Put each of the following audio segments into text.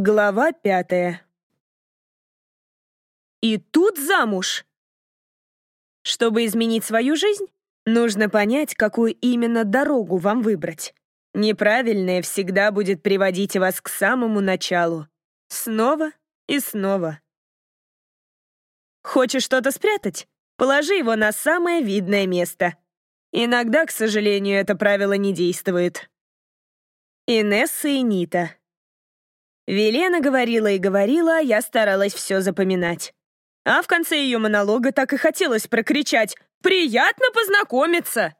Глава пятая. И тут замуж. Чтобы изменить свою жизнь, нужно понять, какую именно дорогу вам выбрать. Неправильное всегда будет приводить вас к самому началу. Снова и снова. Хочешь что-то спрятать? Положи его на самое видное место. Иногда, к сожалению, это правило не действует. Инесса и Нита. Велена говорила и говорила, а я старалась все запоминать. А в конце ее монолога так и хотелось прокричать «Приятно познакомиться!»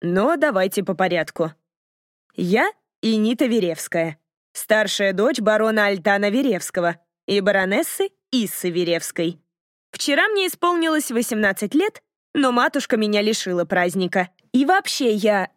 Но давайте по порядку. Я и Нита Веревская, старшая дочь барона Альтана Веревского и баронессы Иссы Веревской. Вчера мне исполнилось 18 лет, но матушка меня лишила праздника. И вообще я,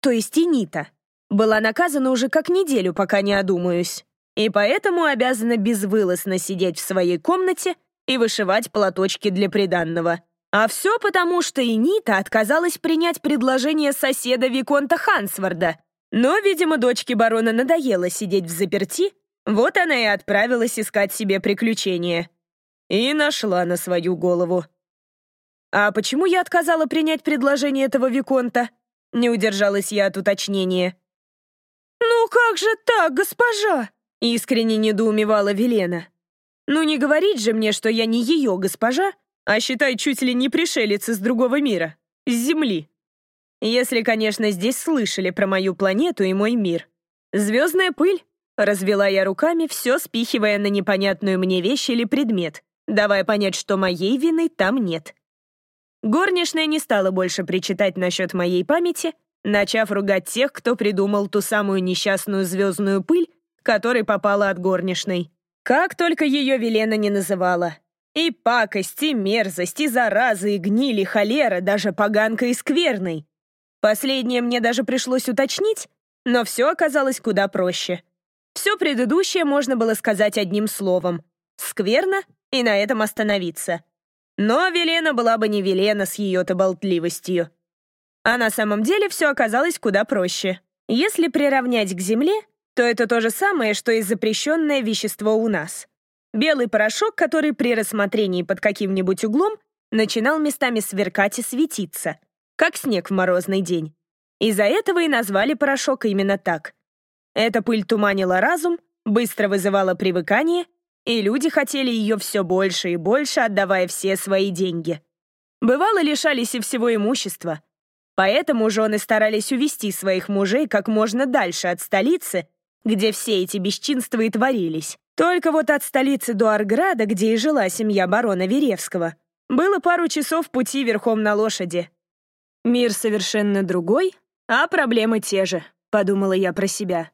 то есть и Нита, была наказана уже как неделю, пока не одумаюсь и поэтому обязана безвылазно сидеть в своей комнате и вышивать платочки для приданного. А все потому, что и Нита отказалась принять предложение соседа Виконта Хансварда. Но, видимо, дочке барона надоело сидеть в заперти, вот она и отправилась искать себе приключения. И нашла на свою голову. «А почему я отказала принять предложение этого Виконта?» Не удержалась я от уточнения. «Ну как же так, госпожа?» Искренне недоумевала Велена. «Ну не говорить же мне, что я не ее госпожа, а считай чуть ли не пришелец из другого мира, с Земли. Если, конечно, здесь слышали про мою планету и мой мир. Звездная пыль?» Развела я руками, все спихивая на непонятную мне вещь или предмет, давая понять, что моей вины там нет. Горничная не стала больше причитать насчет моей памяти, начав ругать тех, кто придумал ту самую несчастную звездную пыль, которой попала от горничной. Как только ее Велена не называла. И пакость, и мерзость, и зараза, и гнили, холера, даже поганка и скверной. Последнее мне даже пришлось уточнить, но все оказалось куда проще. Все предыдущее можно было сказать одним словом. Скверно, и на этом остановиться. Но Велена была бы не Велена с ее-то болтливостью. А на самом деле все оказалось куда проще. Если приравнять к Земле, то это то же самое, что и запрещенное вещество у нас. Белый порошок, который при рассмотрении под каким-нибудь углом начинал местами сверкать и светиться, как снег в морозный день. Из-за этого и назвали порошок именно так. Эта пыль туманила разум, быстро вызывала привыкание, и люди хотели ее все больше и больше, отдавая все свои деньги. Бывало, лишались и всего имущества. Поэтому жены старались увести своих мужей как можно дальше от столицы где все эти бесчинства и творились. Только вот от столицы до Арграда, где и жила семья барона Веревского, было пару часов пути верхом на лошади. Мир совершенно другой, а проблемы те же, подумала я про себя.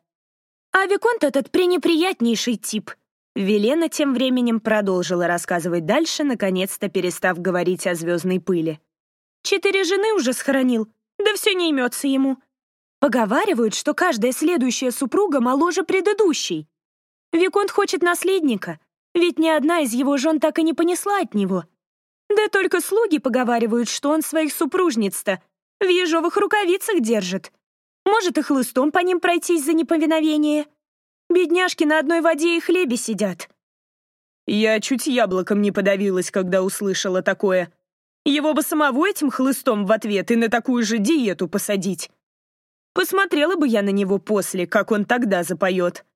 А Виконт этот пренеприятнейший тип. Велена тем временем продолжила рассказывать дальше, наконец-то перестав говорить о звездной пыли. Четыре жены уже схоронил, да все не имется ему. Поговаривают, что каждая следующая супруга моложе предыдущей. Виконт хочет наследника, ведь ни одна из его жен так и не понесла от него. Да только слуги поговаривают, что он своих супружниц-то в ежовых рукавицах держит. Может, и хлыстом по ним пройтись за неповиновение. Бедняжки на одной воде и хлебе сидят. Я чуть яблоком не подавилась, когда услышала такое. Его бы самого этим хлыстом в ответ и на такую же диету посадить. Посмотрела бы я на него после, как он тогда запоет.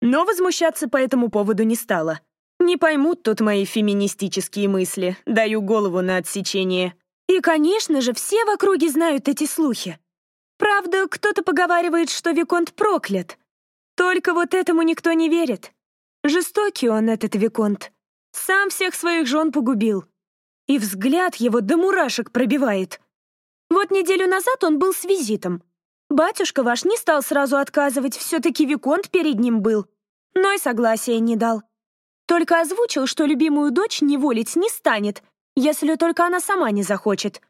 Но возмущаться по этому поводу не стала. Не поймут тут мои феминистические мысли, даю голову на отсечение. И, конечно же, все в округе знают эти слухи. Правда, кто-то поговаривает, что Виконт проклят. Только вот этому никто не верит. Жестокий он, этот Виконт. Сам всех своих жен погубил. И взгляд его до мурашек пробивает. Вот неделю назад он был с визитом. Батюшка ваш не стал сразу отказывать, все-таки Виконт перед ним был, но и согласия не дал. Только озвучил, что любимую дочь неволить не станет, если только она сама не захочет.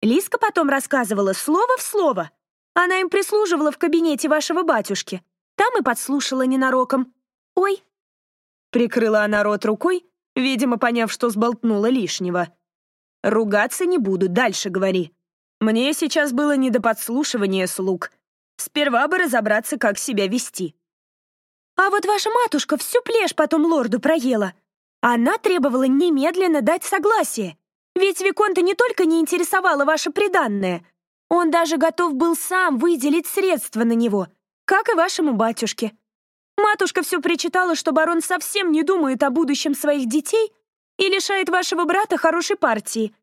Лиска потом рассказывала слово в слово. Она им прислуживала в кабинете вашего батюшки. Там и подслушала ненароком. «Ой!» Прикрыла она рот рукой, видимо, поняв, что сболтнула лишнего. «Ругаться не буду, дальше говори». Мне сейчас было не до подслушивания слуг. Сперва бы разобраться, как себя вести. А вот ваша матушка всю плешь потом лорду проела. Она требовала немедленно дать согласие. Ведь Виконта не только не интересовала ваше приданное, он даже готов был сам выделить средства на него, как и вашему батюшке. Матушка все причитала, что барон совсем не думает о будущем своих детей и лишает вашего брата хорошей партии.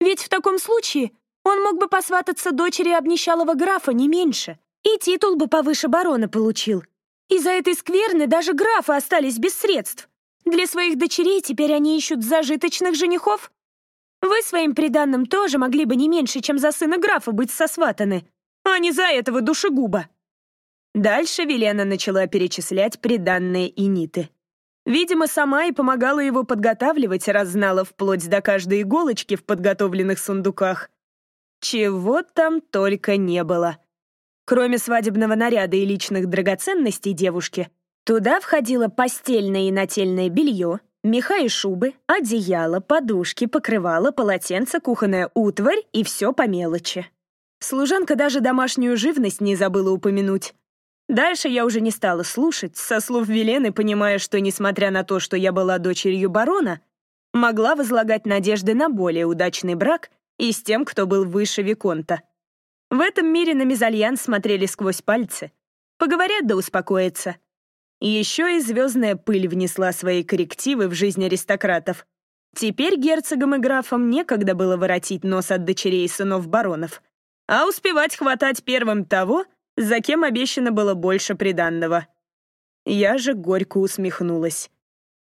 Ведь в таком случае он мог бы посвататься дочери обнищалого графа не меньше, и титул бы повыше барона получил. Из-за этой скверны даже графы остались без средств. Для своих дочерей теперь они ищут зажиточных женихов. Вы своим приданным тоже могли бы не меньше, чем за сына графа быть сосватаны, а не за этого душегуба. Дальше Велена начала перечислять приданные и ниты. Видимо, сама и помогала его подготавливать, раз знала вплоть до каждой иголочки в подготовленных сундуках. Чего там только не было. Кроме свадебного наряда и личных драгоценностей девушки, туда входило постельное и нательное белье, меха и шубы, одеяло, подушки, покрывало, полотенце, кухонная утварь и все по мелочи. Служанка даже домашнюю живность не забыла упомянуть. Дальше я уже не стала слушать, со слов Велены, понимая, что, несмотря на то, что я была дочерью барона, могла возлагать надежды на более удачный брак и с тем, кто был выше Виконта. В этом мире на мезальянс смотрели сквозь пальцы. Поговорят да успокоятся. Еще и звездная пыль внесла свои коррективы в жизнь аристократов. Теперь герцогам и графам некогда было воротить нос от дочерей и сынов баронов, а успевать хватать первым того — за кем обещано было больше приданного. Я же горько усмехнулась.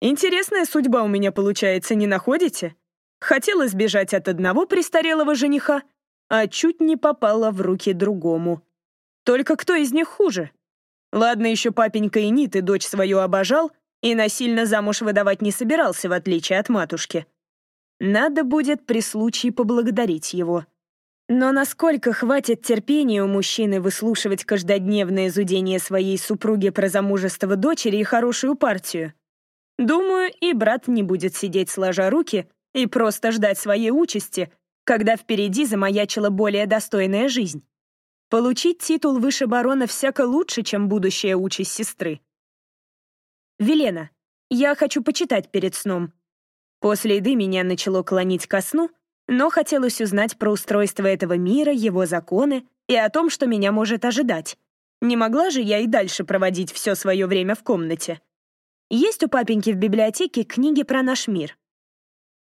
Интересная судьба у меня получается, не находите? Хотела сбежать от одного престарелого жениха, а чуть не попала в руки другому. Только кто из них хуже? Ладно, еще папенька и Ниты дочь свою обожал и насильно замуж выдавать не собирался, в отличие от матушки. Надо будет при случае поблагодарить его. Но насколько хватит терпения у мужчины выслушивать каждодневное зудение своей супруги про замужество дочери и хорошую партию? Думаю, и брат не будет сидеть сложа руки и просто ждать своей участи, когда впереди замаячила более достойная жизнь. Получить титул выше барона всяко лучше, чем будущая участь сестры. Велена, я хочу почитать перед сном. После еды меня начало клонить ко сну, но хотелось узнать про устройство этого мира, его законы и о том, что меня может ожидать. Не могла же я и дальше проводить все свое время в комнате. Есть у папеньки в библиотеке книги про наш мир.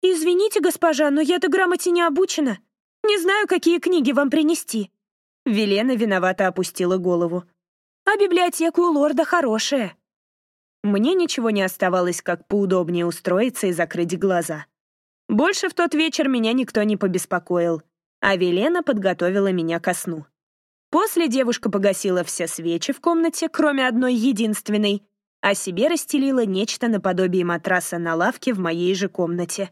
«Извините, госпожа, но я-то грамоте не обучена. Не знаю, какие книги вам принести». Велена виновато опустила голову. «А библиотека у лорда хорошая». Мне ничего не оставалось, как поудобнее устроиться и закрыть глаза. Больше в тот вечер меня никто не побеспокоил, а Велена подготовила меня ко сну. После девушка погасила все свечи в комнате, кроме одной единственной, а себе расстелила нечто наподобие матраса на лавке в моей же комнате.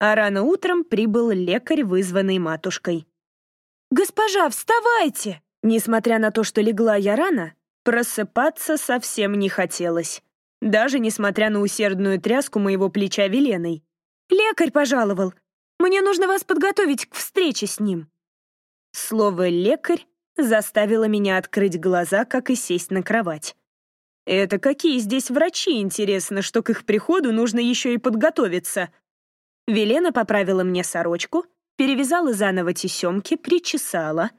А рано утром прибыл лекарь, вызванный матушкой. «Госпожа, вставайте!» Несмотря на то, что легла я рано, просыпаться совсем не хотелось. Даже несмотря на усердную тряску моего плеча Веленой. «Лекарь пожаловал. Мне нужно вас подготовить к встрече с ним». Слово «лекарь» заставило меня открыть глаза, как и сесть на кровать. Это какие здесь врачи, интересно, что к их приходу нужно еще и подготовиться. Велена поправила мне сорочку, перевязала заново тесемки, причесала,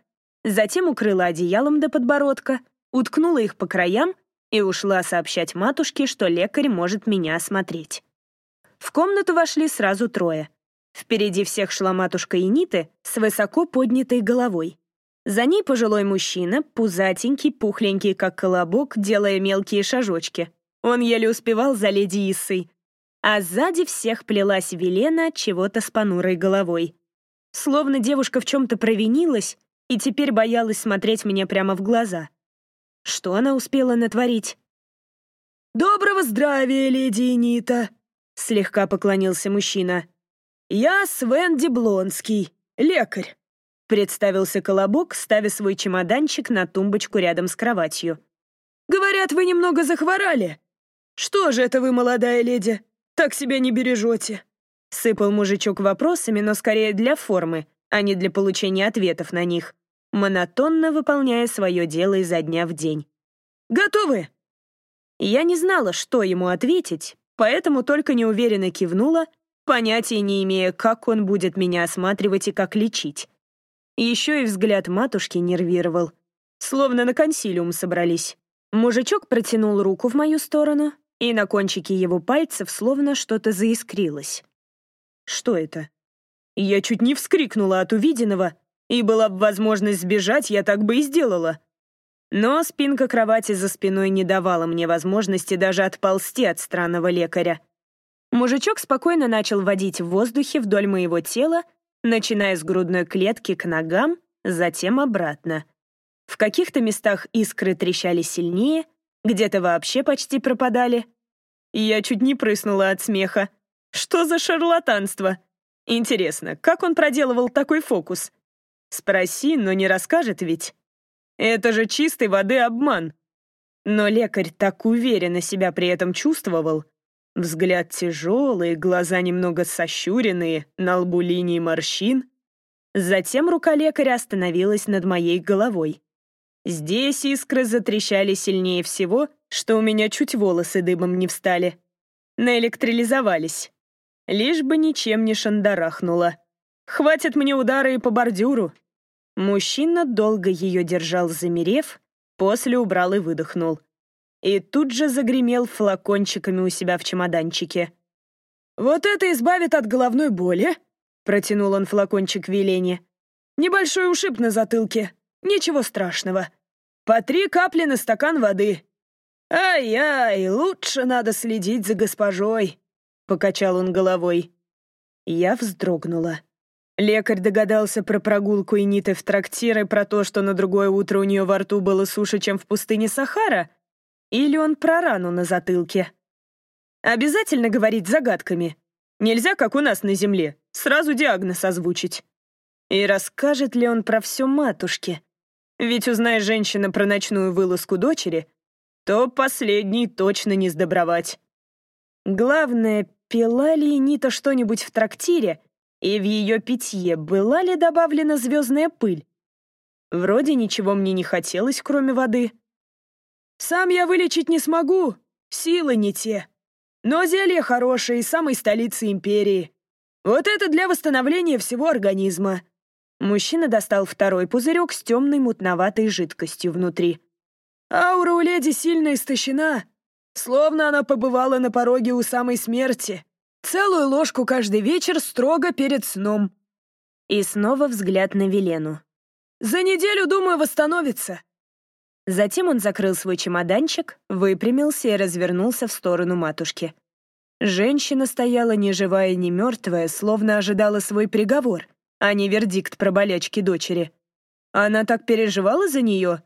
затем укрыла одеялом до подбородка, уткнула их по краям и ушла сообщать матушке, что лекарь может меня осмотреть. В комнату вошли сразу трое. Впереди всех шла матушка Иниты с высоко поднятой головой. За ней пожилой мужчина, пузатенький, пухленький, как колобок, делая мелкие шажочки. Он еле успевал за леди Иссой. А сзади всех плелась Велена чего-то с понурой головой. Словно девушка в чем-то провинилась и теперь боялась смотреть мне прямо в глаза. Что она успела натворить? «Доброго здравия, леди Инита!» — слегка поклонился мужчина. «Я Свен Деблонский, лекарь», — представился Колобок, ставя свой чемоданчик на тумбочку рядом с кроватью. «Говорят, вы немного захворали. Что же это вы, молодая леди, так себя не бережете?» Сыпал мужичок вопросами, но скорее для формы, а не для получения ответов на них, монотонно выполняя свое дело изо дня в день. «Готовы?» Я не знала, что ему ответить, поэтому только неуверенно кивнула, понятия не имея, как он будет меня осматривать и как лечить. Еще и взгляд матушки нервировал. Словно на консилиум собрались. Мужичок протянул руку в мою сторону, и на кончике его пальцев словно что-то заискрилось. Что это? Я чуть не вскрикнула от увиденного, и была бы возможность сбежать, я так бы и сделала. Но спинка кровати за спиной не давала мне возможности даже отползти от странного лекаря. Мужичок спокойно начал водить в воздухе вдоль моего тела, начиная с грудной клетки к ногам, затем обратно. В каких-то местах искры трещали сильнее, где-то вообще почти пропадали. Я чуть не прыснула от смеха. Что за шарлатанство? Интересно, как он проделывал такой фокус? Спроси, но не расскажет ведь. Это же чистой воды обман. Но лекарь так уверенно себя при этом чувствовал. Взгляд тяжелый, глаза немного сощуренные, на лбу линии морщин. Затем рука лекаря остановилась над моей головой. Здесь искры затрещали сильнее всего, что у меня чуть волосы дыбом не встали. Наэлектролизовались. Лишь бы ничем не шандарахнуло. Хватит мне удара и по бордюру. Мужчина долго ее держал, замерев, после убрал и выдохнул. И тут же загремел флакончиками у себя в чемоданчике. «Вот это избавит от головной боли», — протянул он флакончик Велене. «Небольшой ушиб на затылке. Ничего страшного. По три капли на стакан воды. Ай-яй, лучше надо следить за госпожой», покачал он головой. Я вздрогнула. Лекарь догадался про прогулку и Ниты в трактир и про то, что на другое утро у нее во рту было суше, чем в пустыне Сахара? Или он про рану на затылке? Обязательно говорить загадками. Нельзя, как у нас на земле, сразу диагноз озвучить. И расскажет ли он про все матушке? Ведь узнай женщина про ночную вылазку дочери, то последний точно не сдобровать. Главное, Пила ли Нита что-нибудь в трактире, и в ее питье была ли добавлена звездная пыль? Вроде ничего мне не хотелось, кроме воды. «Сам я вылечить не смогу, силы не те. Но зелье хорошее из самой столицы империи. Вот это для восстановления всего организма». Мужчина достал второй пузырек с темной мутноватой жидкостью внутри. «Аура у леди сильно истощена, Словно она побывала на пороге у самой смерти. Целую ложку каждый вечер строго перед сном. И снова взгляд на Велену. «За неделю, думаю, восстановится». Затем он закрыл свой чемоданчик, выпрямился и развернулся в сторону матушки. Женщина стояла ни живая, ни мертвая, словно ожидала свой приговор, а не вердикт про болячки дочери. Она так переживала за нее,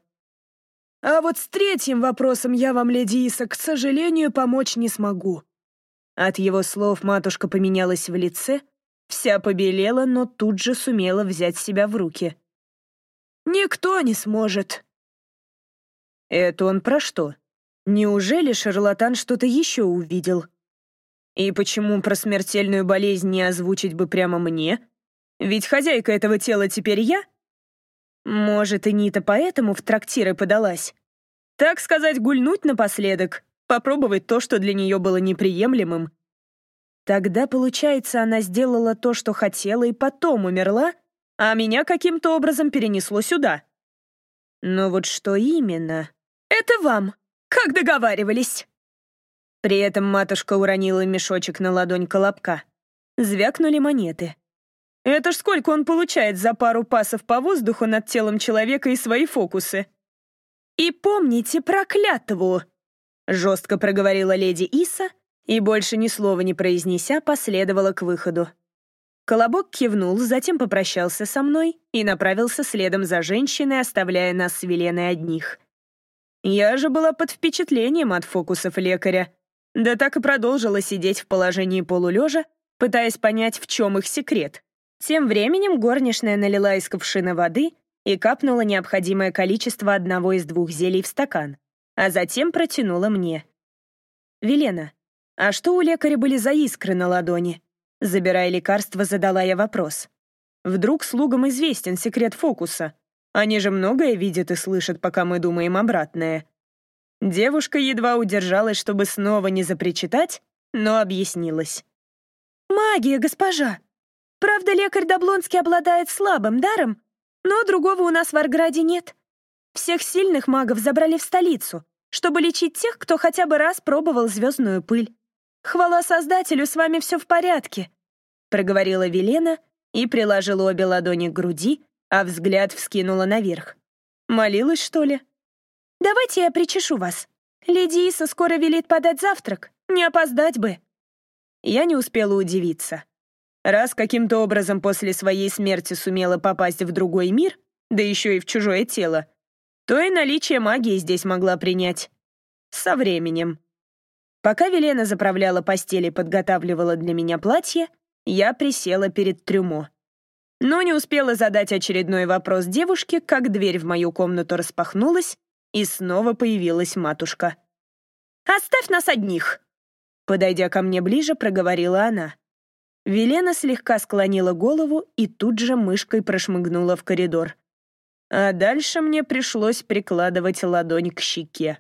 а вот с третьим вопросом я вам, леди Иса, к сожалению, помочь не смогу». От его слов матушка поменялась в лице, вся побелела, но тут же сумела взять себя в руки. «Никто не сможет». Это он про что? Неужели шарлатан что-то еще увидел? И почему про смертельную болезнь не озвучить бы прямо мне? Ведь хозяйка этого тела теперь я? Может, и Нита поэтому в трактиры подалась? Так сказать, гульнуть напоследок, попробовать то, что для нее было неприемлемым. Тогда, получается, она сделала то, что хотела, и потом умерла, а меня каким-то образом перенесло сюда. Но вот что именно? Это вам, как договаривались. При этом матушка уронила мешочек на ладонь колобка. Звякнули монеты. Это ж сколько он получает за пару пасов по воздуху над телом человека и свои фокусы? «И помните про клятву!» — жестко проговорила леди Иса и, больше ни слова не произнеся, последовала к выходу. Колобок кивнул, затем попрощался со мной и направился следом за женщиной, оставляя нас с Веленой одних. Я же была под впечатлением от фокусов лекаря. Да так и продолжила сидеть в положении полулежа, пытаясь понять, в чем их секрет. Тем временем горничная налила из ковшина воды и капнула необходимое количество одного из двух зелий в стакан, а затем протянула мне. «Велена, а что у лекаря были за искры на ладони?» Забирая лекарство, задала я вопрос. «Вдруг слугам известен секрет фокуса? Они же многое видят и слышат, пока мы думаем обратное». Девушка едва удержалась, чтобы снова не запричитать, но объяснилась. «Магия, госпожа! Правда, лекарь Доблонский обладает слабым даром, но другого у нас в Арграде нет. Всех сильных магов забрали в столицу, чтобы лечить тех, кто хотя бы раз пробовал звездную пыль. Хвала Создателю, с вами все в порядке», — проговорила Велена и приложила обе ладони к груди, а взгляд вскинула наверх. «Молилась, что ли?» «Давайте я причешу вас. Леди Иса скоро велит подать завтрак. Не опоздать бы». Я не успела удивиться. Раз каким-то образом после своей смерти сумела попасть в другой мир, да еще и в чужое тело, то и наличие магии здесь могла принять. Со временем. Пока Велена заправляла постель и подготавливала для меня платье, я присела перед трюмо. Но не успела задать очередной вопрос девушке, как дверь в мою комнату распахнулась, и снова появилась матушка. «Оставь нас одних!» Подойдя ко мне ближе, проговорила она. Велена слегка склонила голову и тут же мышкой прошмыгнула в коридор. А дальше мне пришлось прикладывать ладонь к щеке.